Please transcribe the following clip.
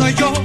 soy yo.